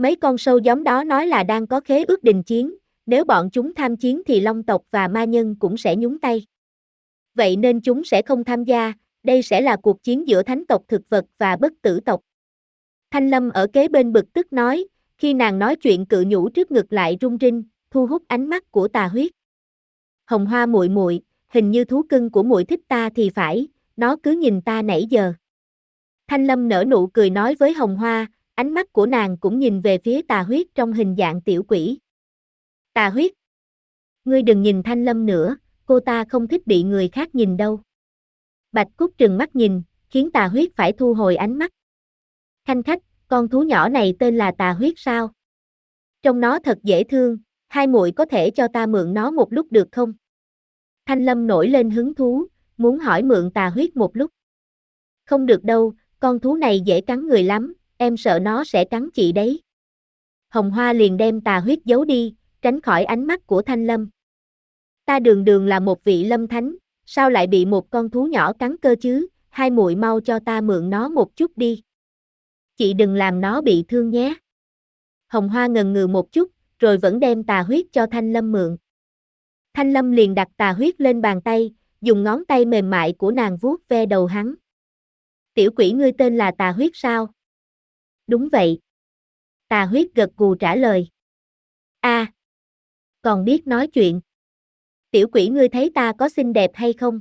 Mấy con sâu giống đó nói là đang có khế ước đình chiến, nếu bọn chúng tham chiến thì long tộc và ma nhân cũng sẽ nhúng tay. Vậy nên chúng sẽ không tham gia, đây sẽ là cuộc chiến giữa thánh tộc thực vật và bất tử tộc. Thanh Lâm ở kế bên bực tức nói, khi nàng nói chuyện cự nhũ trước ngực lại rung rinh, thu hút ánh mắt của tà huyết. Hồng Hoa muội muội, hình như thú cưng của muội thích ta thì phải, nó cứ nhìn ta nãy giờ. Thanh Lâm nở nụ cười nói với Hồng Hoa, ánh mắt của nàng cũng nhìn về phía tà huyết trong hình dạng tiểu quỷ. Tà huyết. Ngươi đừng nhìn Thanh Lâm nữa, cô ta không thích bị người khác nhìn đâu. Bạch Cúc trừng mắt nhìn, khiến tà huyết phải thu hồi ánh mắt. Khanh khách, con thú nhỏ này tên là tà huyết sao? Trong nó thật dễ thương, hai muội có thể cho ta mượn nó một lúc được không? Thanh Lâm nổi lên hứng thú, muốn hỏi mượn tà huyết một lúc. Không được đâu, con thú này dễ cắn người lắm, em sợ nó sẽ cắn chị đấy. Hồng Hoa liền đem tà huyết giấu đi, tránh khỏi ánh mắt của Thanh Lâm. Ta đường đường là một vị lâm thánh, sao lại bị một con thú nhỏ cắn cơ chứ, hai muội mau cho ta mượn nó một chút đi. Chị đừng làm nó bị thương nhé. Hồng Hoa ngần ngừ một chút, rồi vẫn đem tà huyết cho Thanh Lâm mượn. Thanh Lâm liền đặt tà huyết lên bàn tay, dùng ngón tay mềm mại của nàng vuốt ve đầu hắn. Tiểu quỷ ngươi tên là tà huyết sao? Đúng vậy. Tà huyết gật gù trả lời. a à, còn biết nói chuyện. Tiểu quỷ ngươi thấy ta có xinh đẹp hay không?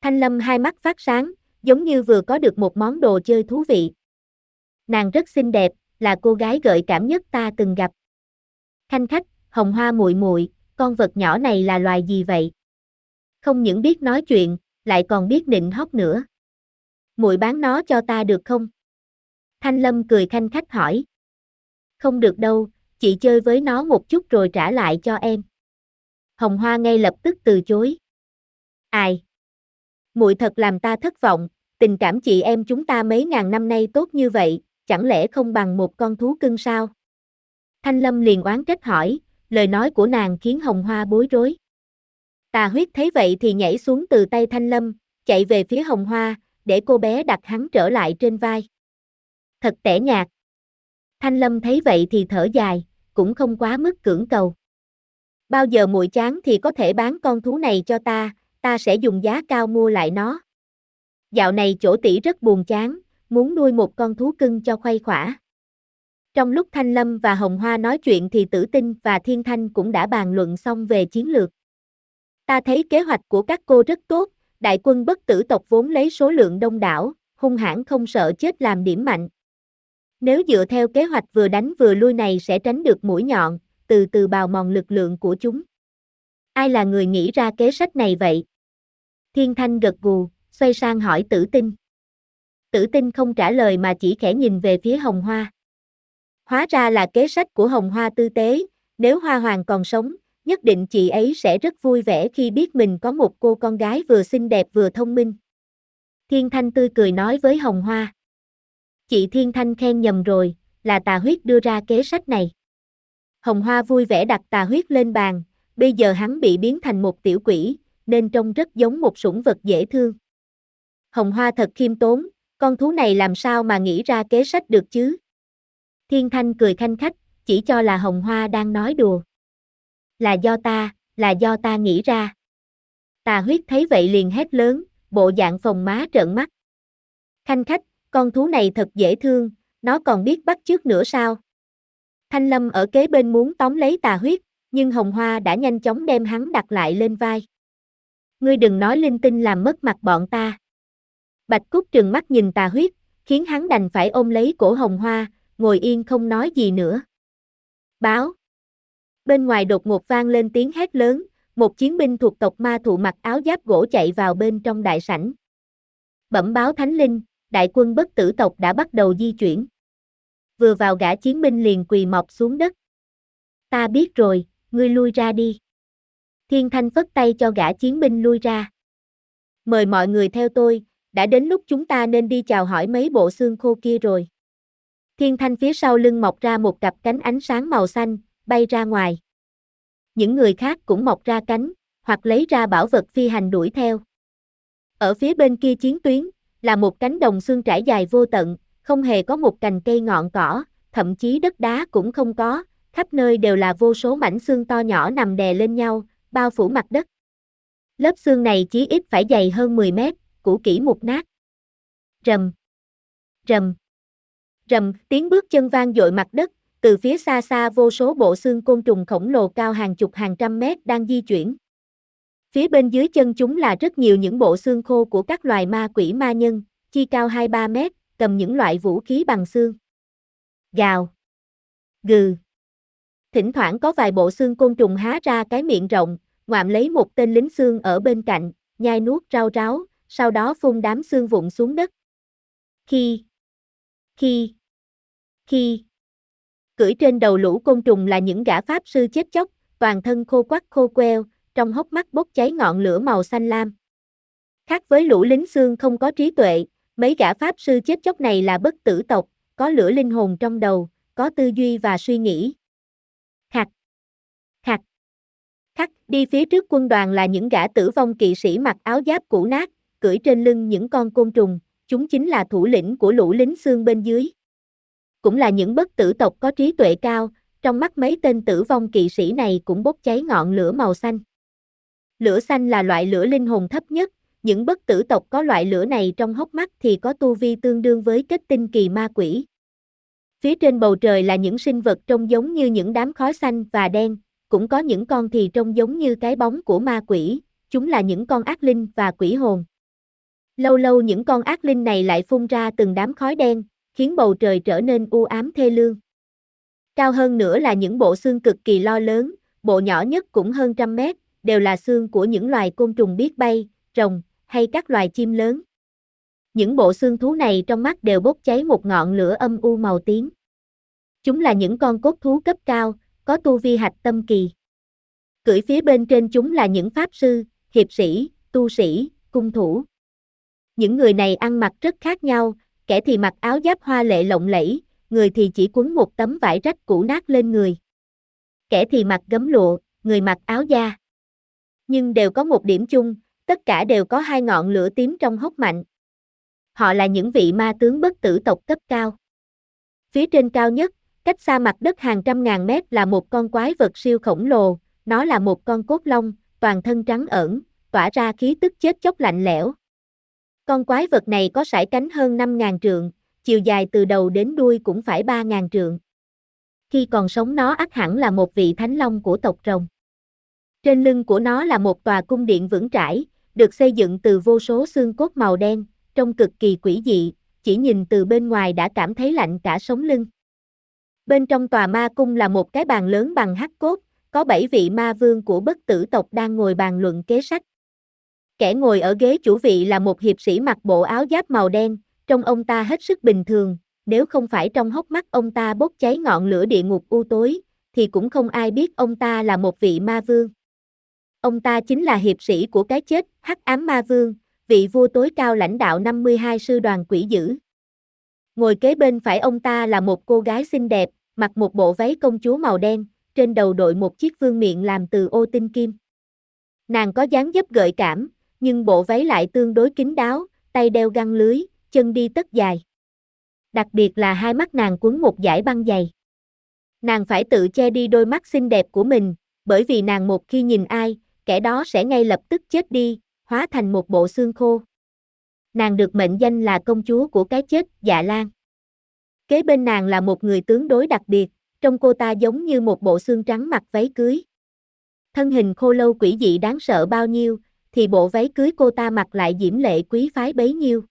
Thanh Lâm hai mắt phát sáng, giống như vừa có được một món đồ chơi thú vị. Nàng rất xinh đẹp, là cô gái gợi cảm nhất ta từng gặp. Khanh khách, hồng hoa muội muội, con vật nhỏ này là loài gì vậy? Không những biết nói chuyện, lại còn biết nịnh hót nữa. Muội bán nó cho ta được không? Thanh Lâm cười khanh khách hỏi. Không được đâu, chị chơi với nó một chút rồi trả lại cho em. Hồng Hoa ngay lập tức từ chối. Ai? Muội thật làm ta thất vọng, tình cảm chị em chúng ta mấy ngàn năm nay tốt như vậy, chẳng lẽ không bằng một con thú cưng sao? Thanh Lâm liền oán trách hỏi, lời nói của nàng khiến hồng hoa bối rối. Tà huyết thấy vậy thì nhảy xuống từ tay thanh lâm, chạy về phía hồng hoa, để cô bé đặt hắn trở lại trên vai. Thật tẻ nhạt. Thanh lâm thấy vậy thì thở dài, cũng không quá mức cưỡng cầu. Bao giờ muội chán thì có thể bán con thú này cho ta, ta sẽ dùng giá cao mua lại nó. Dạo này chỗ tỷ rất buồn chán, muốn nuôi một con thú cưng cho khuây khỏa. Trong lúc Thanh Lâm và Hồng Hoa nói chuyện thì Tử Tinh và Thiên Thanh cũng đã bàn luận xong về chiến lược. Ta thấy kế hoạch của các cô rất tốt, đại quân bất tử tộc vốn lấy số lượng đông đảo, hung hãn không sợ chết làm điểm mạnh. Nếu dựa theo kế hoạch vừa đánh vừa lui này sẽ tránh được mũi nhọn, từ từ bào mòn lực lượng của chúng. Ai là người nghĩ ra kế sách này vậy? Thiên Thanh gật gù, xoay sang hỏi tử tinh. Tử tinh không trả lời mà chỉ khẽ nhìn về phía hồng hoa. Hóa ra là kế sách của hồng hoa tư tế, nếu hoa hoàng còn sống, nhất định chị ấy sẽ rất vui vẻ khi biết mình có một cô con gái vừa xinh đẹp vừa thông minh. Thiên Thanh tươi cười nói với Hồng Hoa. Chị Thiên Thanh khen nhầm rồi, là tà huyết đưa ra kế sách này. Hồng Hoa vui vẻ đặt tà huyết lên bàn, bây giờ hắn bị biến thành một tiểu quỷ, nên trông rất giống một sủng vật dễ thương. Hồng Hoa thật khiêm tốn, con thú này làm sao mà nghĩ ra kế sách được chứ? Thiên Thanh cười khanh khách, chỉ cho là Hồng Hoa đang nói đùa. Là do ta, là do ta nghĩ ra. Tà huyết thấy vậy liền hét lớn, bộ dạng phồng má trợn mắt. Khanh khách, con thú này thật dễ thương, nó còn biết bắt chước nữa sao? Thanh Lâm ở kế bên muốn tóm lấy tà huyết, nhưng Hồng Hoa đã nhanh chóng đem hắn đặt lại lên vai. Ngươi đừng nói linh tinh làm mất mặt bọn ta. Bạch Cúc trừng mắt nhìn tà huyết, khiến hắn đành phải ôm lấy cổ Hồng Hoa, ngồi yên không nói gì nữa. Báo. Bên ngoài đột ngột vang lên tiếng hét lớn, một chiến binh thuộc tộc ma thụ mặc áo giáp gỗ chạy vào bên trong đại sảnh. Bẩm báo Thánh Linh, đại quân bất tử tộc đã bắt đầu di chuyển. Vừa vào gã chiến binh liền quỳ mọc xuống đất. Ta biết rồi, ngươi lui ra đi. Thiên Thanh phất tay cho gã chiến binh lui ra. Mời mọi người theo tôi, đã đến lúc chúng ta nên đi chào hỏi mấy bộ xương khô kia rồi. Thiên Thanh phía sau lưng mọc ra một cặp cánh ánh sáng màu xanh, bay ra ngoài. Những người khác cũng mọc ra cánh, hoặc lấy ra bảo vật phi hành đuổi theo. Ở phía bên kia chiến tuyến, là một cánh đồng xương trải dài vô tận, không hề có một cành cây ngọn cỏ, thậm chí đất đá cũng không có, khắp nơi đều là vô số mảnh xương to nhỏ nằm đè lên nhau, bao phủ mặt đất. Lớp xương này chí ít phải dày hơn 10 mét, cũ kỹ mục nát. Rầm. Rầm. Rầm, tiếng bước chân vang dội mặt đất, từ phía xa xa vô số bộ xương côn trùng khổng lồ cao hàng chục hàng trăm mét đang di chuyển. Phía bên dưới chân chúng là rất nhiều những bộ xương khô của các loài ma quỷ ma nhân, chi cao 2-3 mét, cầm những loại vũ khí bằng xương. Gào. Gừ. Thỉnh thoảng có vài bộ xương côn trùng há ra cái miệng rộng, ngoạm lấy một tên lính xương ở bên cạnh, nhai nuốt rau ráo, sau đó phun đám xương vụn xuống đất. Khi, khi, khi, cưỡi trên đầu lũ côn trùng là những gã pháp sư chết chóc, toàn thân khô quắc khô queo, trong hốc mắt bốc cháy ngọn lửa màu xanh lam. Khác với lũ lính xương không có trí tuệ, mấy gã pháp sư chết chóc này là bất tử tộc, có lửa linh hồn trong đầu, có tư duy và suy nghĩ. Khặt. Khặt. Khắc, đi phía trước quân đoàn là những gã tử vong kỵ sĩ mặc áo giáp cũ nát, cưỡi trên lưng những con côn trùng, chúng chính là thủ lĩnh của lũ lính xương bên dưới. Cũng là những bất tử tộc có trí tuệ cao, trong mắt mấy tên tử vong kỵ sĩ này cũng bốc cháy ngọn lửa màu xanh. Lửa xanh là loại lửa linh hồn thấp nhất, những bất tử tộc có loại lửa này trong hốc mắt thì có tu vi tương đương với kết tinh kỳ ma quỷ. Phía trên bầu trời là những sinh vật trông giống như những đám khói xanh và đen, cũng có những con thì trông giống như cái bóng của ma quỷ, chúng là những con ác linh và quỷ hồn. Lâu lâu những con ác linh này lại phun ra từng đám khói đen, khiến bầu trời trở nên u ám thê lương. Cao hơn nữa là những bộ xương cực kỳ lo lớn, bộ nhỏ nhất cũng hơn trăm mét, đều là xương của những loài côn trùng biết bay, rồng, hay các loài chim lớn. Những bộ xương thú này trong mắt đều bốc cháy một ngọn lửa âm u màu tím. Chúng là những con cốt thú cấp cao, có tu vi hạch tâm kỳ. Cưỡi phía bên trên chúng là những pháp sư, hiệp sĩ, tu sĩ, cung thủ. Những người này ăn mặc rất khác nhau, kẻ thì mặc áo giáp hoa lệ lộng lẫy, người thì chỉ quấn một tấm vải rách cũ nát lên người. kẻ thì mặc gấm lụa, người mặc áo da. Nhưng đều có một điểm chung, tất cả đều có hai ngọn lửa tím trong hốc mạnh. Họ là những vị ma tướng bất tử tộc cấp cao. Phía trên cao nhất, cách xa mặt đất hàng trăm ngàn mét là một con quái vật siêu khổng lồ, nó là một con cốt long, toàn thân trắng ẩn, tỏa ra khí tức chết chóc lạnh lẽo. Con quái vật này có sải cánh hơn 5.000 trượng, chiều dài từ đầu đến đuôi cũng phải 3.000 trượng. Khi còn sống nó ắt hẳn là một vị thánh long của tộc rồng. Trên lưng của nó là một tòa cung điện vững trải, được xây dựng từ vô số xương cốt màu đen, trông cực kỳ quỷ dị, chỉ nhìn từ bên ngoài đã cảm thấy lạnh cả sống lưng. Bên trong tòa ma cung là một cái bàn lớn bằng hắc cốt, có bảy vị ma vương của bất tử tộc đang ngồi bàn luận kế sách. Kẻ ngồi ở ghế chủ vị là một hiệp sĩ mặc bộ áo giáp màu đen, trong ông ta hết sức bình thường, nếu không phải trong hốc mắt ông ta bốc cháy ngọn lửa địa ngục u tối, thì cũng không ai biết ông ta là một vị ma vương. Ông ta chính là hiệp sĩ của cái chết, Hắc Ám Ma Vương, vị vua tối cao lãnh đạo 52 sư đoàn quỷ dữ. Ngồi kế bên phải ông ta là một cô gái xinh đẹp, mặc một bộ váy công chúa màu đen, trên đầu đội một chiếc vương miện làm từ ô tinh kim. Nàng có dáng dấp gợi cảm, nhưng bộ váy lại tương đối kín đáo, tay đeo găng lưới, chân đi tất dài. Đặc biệt là hai mắt nàng quấn một dải băng dày. Nàng phải tự che đi đôi mắt xinh đẹp của mình, bởi vì nàng một khi nhìn ai, kẻ đó sẽ ngay lập tức chết đi, hóa thành một bộ xương khô. Nàng được mệnh danh là công chúa của cái chết, Dạ Lan. Kế bên nàng là một người tướng đối đặc biệt, trông cô ta giống như một bộ xương trắng mặc váy cưới. Thân hình khô lâu quỷ dị đáng sợ bao nhiêu, thì bộ váy cưới cô ta mặc lại diễm lệ quý phái bấy nhiêu.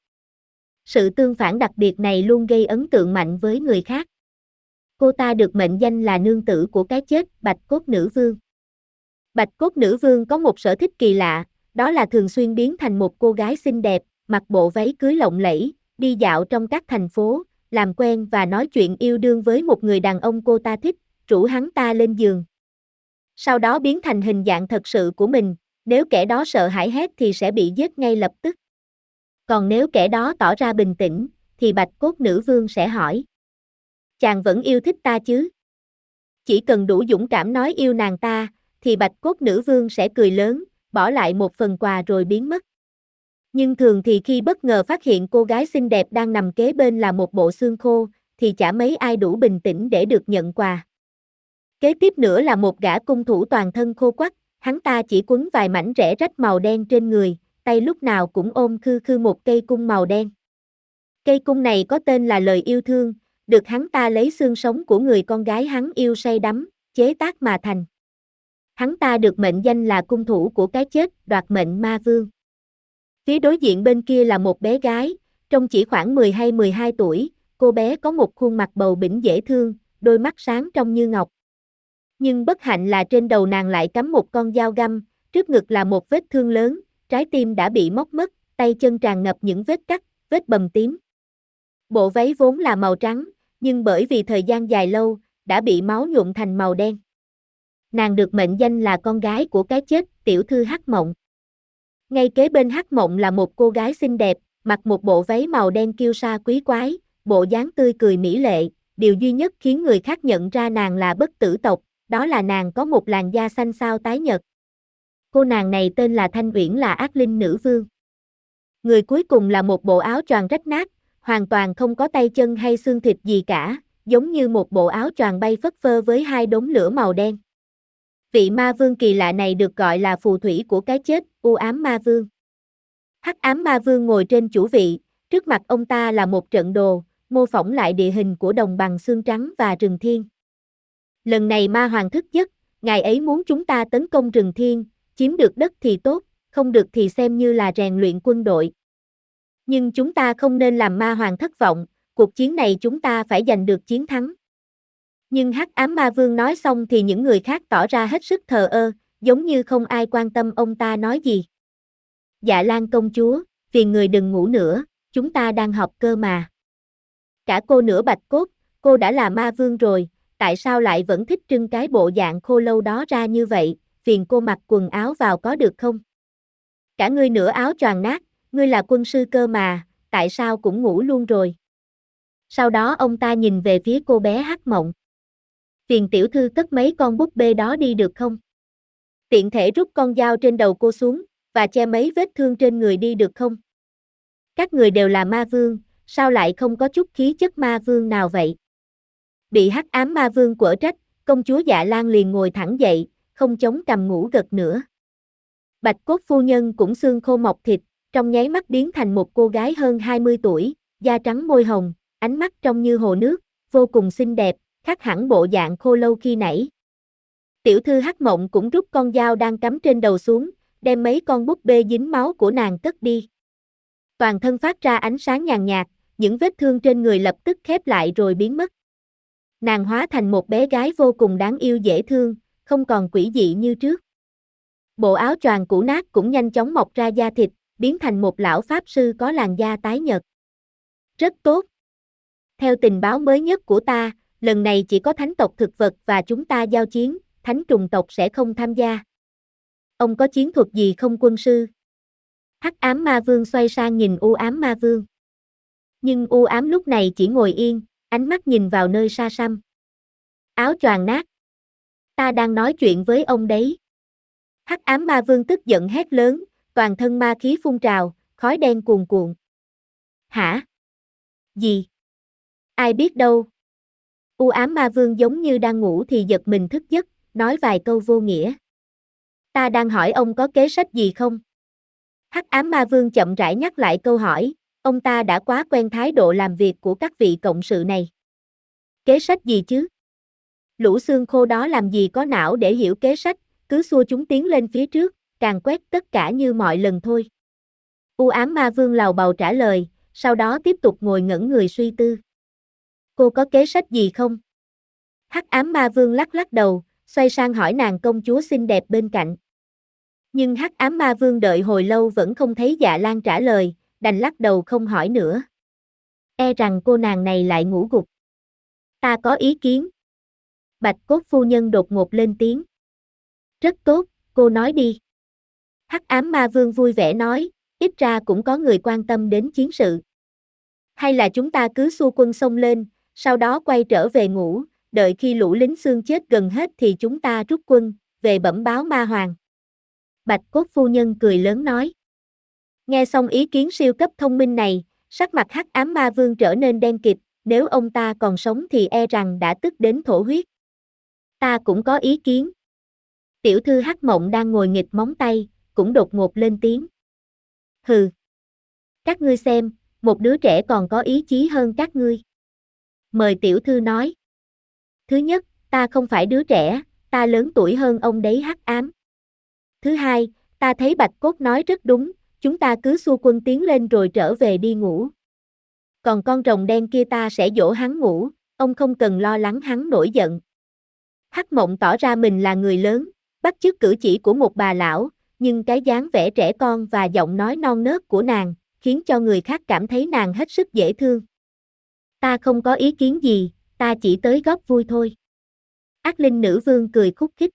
Sự tương phản đặc biệt này luôn gây ấn tượng mạnh với người khác. Cô ta được mệnh danh là nương tử của cái chết, Bạch Cốt Nữ Vương. Bạch Cốt Nữ Vương có một sở thích kỳ lạ, đó là thường xuyên biến thành một cô gái xinh đẹp, mặc bộ váy cưới lộng lẫy, đi dạo trong các thành phố, làm quen và nói chuyện yêu đương với một người đàn ông cô ta thích, rủ hắn ta lên giường. Sau đó biến thành hình dạng thật sự của mình, nếu kẻ đó sợ hãi hét thì sẽ bị giết ngay lập tức. Còn nếu kẻ đó tỏ ra bình tĩnh, thì bạch cốt nữ vương sẽ hỏi. Chàng vẫn yêu thích ta chứ? Chỉ cần đủ dũng cảm nói yêu nàng ta, thì bạch cốt nữ vương sẽ cười lớn, bỏ lại một phần quà rồi biến mất. Nhưng thường thì khi bất ngờ phát hiện cô gái xinh đẹp đang nằm kế bên là một bộ xương khô, thì chả mấy ai đủ bình tĩnh để được nhận quà. Kế tiếp nữa là một gã cung thủ toàn thân khô quắc, hắn ta chỉ quấn vài mảnh rẽ rách màu đen trên người, tay lúc nào cũng ôm khư khư một cây cung màu đen. Cây cung này có tên là lời yêu thương, được hắn ta lấy xương sống của người con gái hắn yêu say đắm, chế tác mà thành. Hắn ta được mệnh danh là cung thủ của cái chết, đoạt mệnh ma vương. Phía đối diện bên kia là một bé gái, trong chỉ khoảng 10 hay 12 tuổi, cô bé có một khuôn mặt bầu bĩnh dễ thương, đôi mắt sáng trong như ngọc. Nhưng bất hạnh là trên đầu nàng lại cắm một con dao găm, trước ngực là một vết thương lớn, trái tim đã bị móc mất, tay chân tràn ngập những vết cắt, vết bầm tím. Bộ váy vốn là màu trắng, nhưng bởi vì thời gian dài lâu, đã bị máu nhuộm thành màu đen. Nàng được mệnh danh là con gái của cái chết, tiểu thư Hắc Mộng. Ngay kế bên Hắc Mộng là một cô gái xinh đẹp, mặc một bộ váy màu đen kiêu sa quý quái, bộ dáng tươi cười mỹ lệ, điều duy nhất khiến người khác nhận ra nàng là bất tử tộc, đó là nàng có một làn da xanh xao tái nhật. Cô nàng này tên là Thanh Uyển là ác linh nữ vương. Người cuối cùng là một bộ áo choàng rách nát, hoàn toàn không có tay chân hay xương thịt gì cả, giống như một bộ áo choàng bay phất phơ với hai đống lửa màu đen. Vị ma vương kỳ lạ này được gọi là phù thủy của cái chết, u ám ma vương. Hắc ám ma vương ngồi trên chủ vị, trước mặt ông ta là một trận đồ, mô phỏng lại địa hình của đồng bằng xương trắng và rừng thiên. Lần này ma hoàng thức giấc, ngài ấy muốn chúng ta tấn công rừng thiên, chiếm được đất thì tốt, không được thì xem như là rèn luyện quân đội. Nhưng chúng ta không nên làm ma hoàng thất vọng, cuộc chiến này chúng ta phải giành được chiến thắng. Nhưng hắc ám ma vương nói xong thì những người khác tỏ ra hết sức thờ ơ, giống như không ai quan tâm ông ta nói gì. Dạ lan công chúa, phiền người đừng ngủ nữa, chúng ta đang học cơ mà. Cả cô nửa bạch cốt, cô đã là ma vương rồi, tại sao lại vẫn thích trưng cái bộ dạng khô lâu đó ra như vậy, phiền cô mặc quần áo vào có được không? Cả ngươi nửa áo choàng nát, ngươi là quân sư cơ mà, tại sao cũng ngủ luôn rồi? Sau đó ông ta nhìn về phía cô bé hắc mộng. Phiền tiểu thư cất mấy con búp bê đó đi được không? Tiện thể rút con dao trên đầu cô xuống, và che mấy vết thương trên người đi được không? Các người đều là ma vương, sao lại không có chút khí chất ma vương nào vậy? Bị hắc ám ma vương quở trách, công chúa dạ lan liền ngồi thẳng dậy, không chống cầm ngủ gật nữa. Bạch cốt phu nhân cũng xương khô mọc thịt, trong nháy mắt biến thành một cô gái hơn 20 tuổi, da trắng môi hồng, ánh mắt trong như hồ nước, vô cùng xinh đẹp, khác hẳn bộ dạng khô lâu khi nãy. Tiểu thư Hắc Mộng cũng rút con dao đang cắm trên đầu xuống, đem mấy con búp bê dính máu của nàng cất đi. Toàn thân phát ra ánh sáng nhàn nhạt, những vết thương trên người lập tức khép lại rồi biến mất. Nàng hóa thành một bé gái vô cùng đáng yêu dễ thương, không còn quỷ dị như trước. Bộ áo choàng cũ nát cũng nhanh chóng mọc ra da thịt, biến thành một lão pháp sư có làn da tái nhợt. Rất tốt. Theo tình báo mới nhất của ta, lần này chỉ có thánh tộc thực vật và chúng ta giao chiến, thánh trùng tộc sẽ không tham gia. Ông có chiến thuật gì không quân sư? Hắc ám ma vương xoay sang nhìn u ám ma vương. Nhưng u ám lúc này chỉ ngồi yên, ánh mắt nhìn vào nơi xa xăm. Áo choàng nát. Ta đang nói chuyện với ông đấy. Hắc ám ma vương tức giận hét lớn, toàn thân ma khí phun trào, khói đen cuồn cuộn. Hả? Gì? Ai biết đâu? U ám ma vương giống như đang ngủ thì giật mình thức giấc, nói vài câu vô nghĩa. Ta đang hỏi ông có kế sách gì không? Hắc ám ma vương chậm rãi nhắc lại câu hỏi, ông ta đã quá quen thái độ làm việc của các vị cộng sự này. Kế sách gì chứ? Lũ xương khô đó làm gì có não để hiểu kế sách, cứ xua chúng tiến lên phía trước, càng quét tất cả như mọi lần thôi. U ám ma vương lào bầu trả lời, sau đó tiếp tục ngồi ngẩn người suy tư. Cô có kế sách gì không? Hắc ám ma vương lắc lắc đầu, xoay sang hỏi nàng công chúa xinh đẹp bên cạnh. Nhưng hắc ám ma vương đợi hồi lâu vẫn không thấy dạ lan trả lời, đành lắc đầu không hỏi nữa. E rằng cô nàng này lại ngủ gục. Ta có ý kiến. Bạch cốt phu nhân đột ngột lên tiếng. Rất tốt, cô nói đi. Hắc ám ma vương vui vẻ nói, ít ra cũng có người quan tâm đến chiến sự. Hay là chúng ta cứ xua quân sông lên, sau đó quay trở về ngủ, đợi khi lũ lính xương chết gần hết thì chúng ta rút quân, về bẩm báo ma hoàng. Bạch cốt phu nhân cười lớn nói. Nghe xong ý kiến siêu cấp thông minh này, sắc mặt hắc ám ma vương trở nên đen kịt, nếu ông ta còn sống thì e rằng đã tức đến thổ huyết. Ta cũng có ý kiến. Tiểu thư hắc mộng đang ngồi nghịch móng tay, cũng đột ngột lên tiếng. Hừ. Các ngươi xem, một đứa trẻ còn có ý chí hơn các ngươi. Mời tiểu thư nói. Thứ nhất, ta không phải đứa trẻ, ta lớn tuổi hơn ông đấy hắc ám. Thứ hai, ta thấy Bạch Cốt nói rất đúng, chúng ta cứ xua quân tiến lên rồi trở về đi ngủ. Còn con rồng đen kia ta sẽ dỗ hắn ngủ, ông không cần lo lắng hắn nổi giận. Hắc mộng tỏ ra mình là người lớn, bắt chước cử chỉ của một bà lão, nhưng cái dáng vẻ trẻ con và giọng nói non nớt của nàng, khiến cho người khác cảm thấy nàng hết sức dễ thương. Ta không có ý kiến gì, ta chỉ tới góp vui thôi. Ác linh nữ vương cười khúc khích.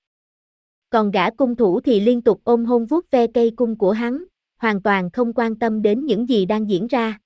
Còn gã cung thủ thì liên tục ôm hôn vuốt ve cây cung của hắn, hoàn toàn không quan tâm đến những gì đang diễn ra,